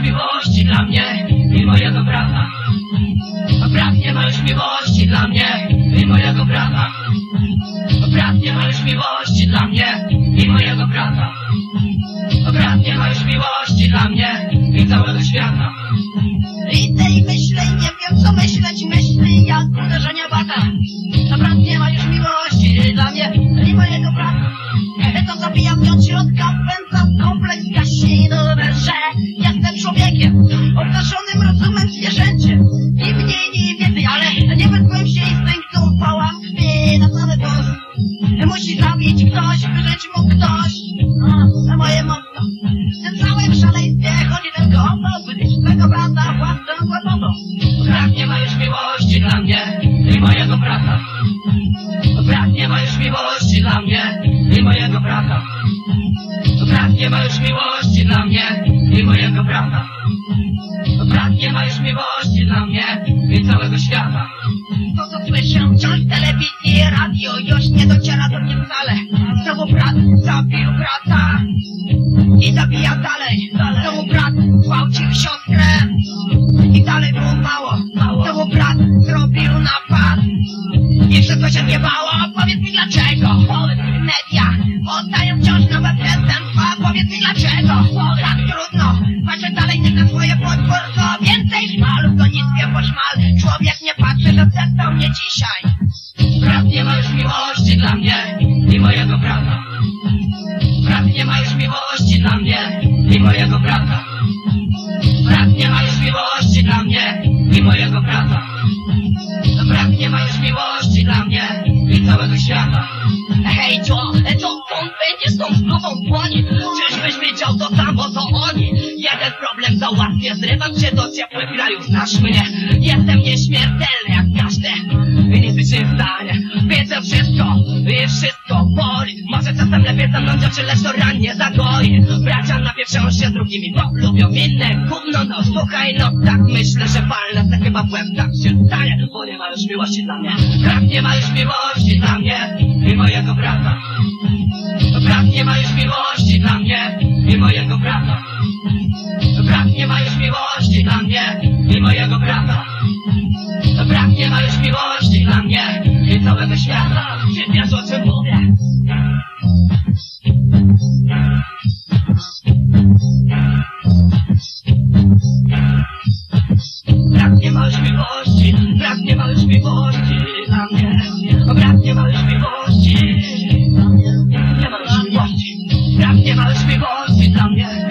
masz miłości dla mnie, i mojego brata. Brat, nie masz miłości dla mnie, i mojego brata. Brat, nie masz miłości dla mnie, i mojego brata. Zemdlałem w szaleństwie, choć ten ono z niczego brata własną głęboką. Brat nie ma już miłości dla mnie i mojego brata. Brat nie ma już miłości dla mnie i mojego brata. Brat nie ma już miłości dla mnie i mojego brata. Brat nie ma już miłości dla mnie i całego świata. Media. Podają wciąż nowe przestępstwa. Powiedz mi dlaczego? Tak trudno. Patrzę dalej nie na swoje podwórko. Więcej szmalu to niskie poszmal Człowiek nie patrzy, że przestał mnie dzisiaj. Brat nie ma już miłości dla mnie I mojego brata. Brat nie ma już miłości dla mnie I mojego brata dłoni? Czyżbyś wiedział to samo co oni? Jeden problem załatwię, zrywam się do ciepłych krajów, znasz mnie. Jestem nieśmiertelny jak każdy I nic mi się nie stanie Wiedzę wszystko i wszystko boli. Może czasem lepiej zamknąć oczy, lecz to rannie zagoi. Bracia napieprzą się z drugimi, bo lubią. Inne Gówno no, słuchaj no, tak myślę, że walne se chyba łeb tak się stanie Bo nie ma już miłości dla mnie. Brat nie ma już miłości dla mnie I mojego brata Brat nie ma już miłości dla mnie